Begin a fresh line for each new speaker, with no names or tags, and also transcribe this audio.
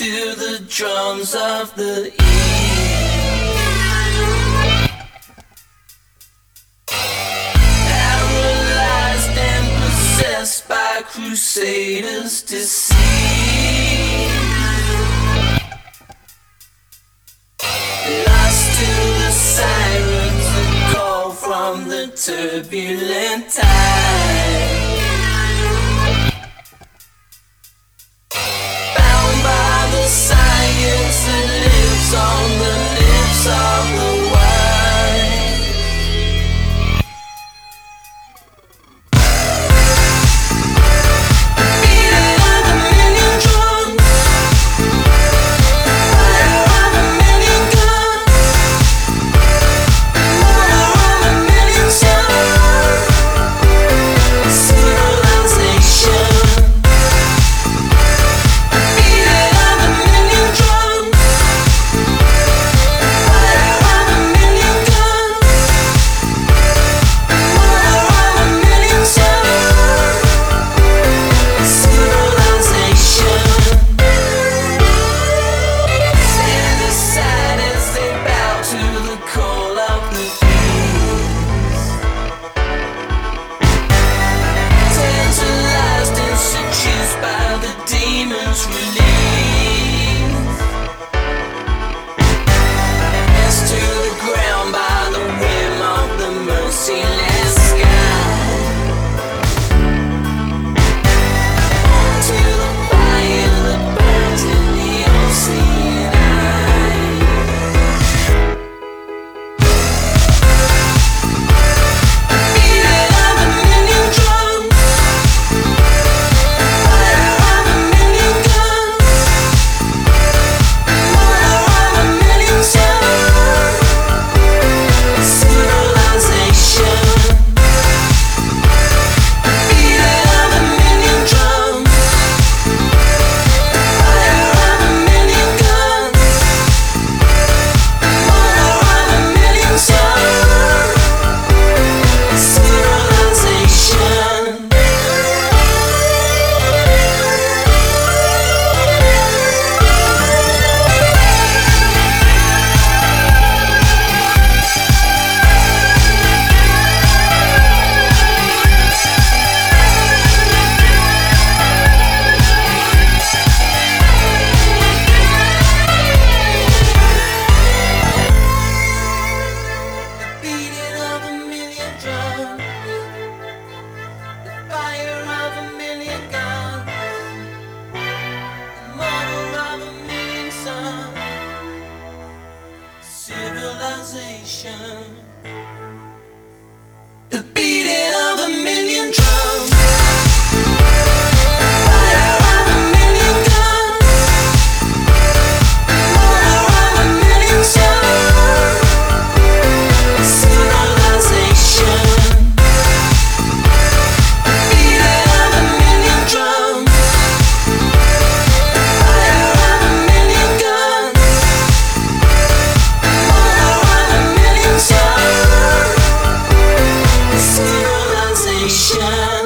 to the drums of the east. Paralyzed and possessed by crusaders' deceit. Lost to the sirens that call from the turbulent tide. naturally ocean. Nation.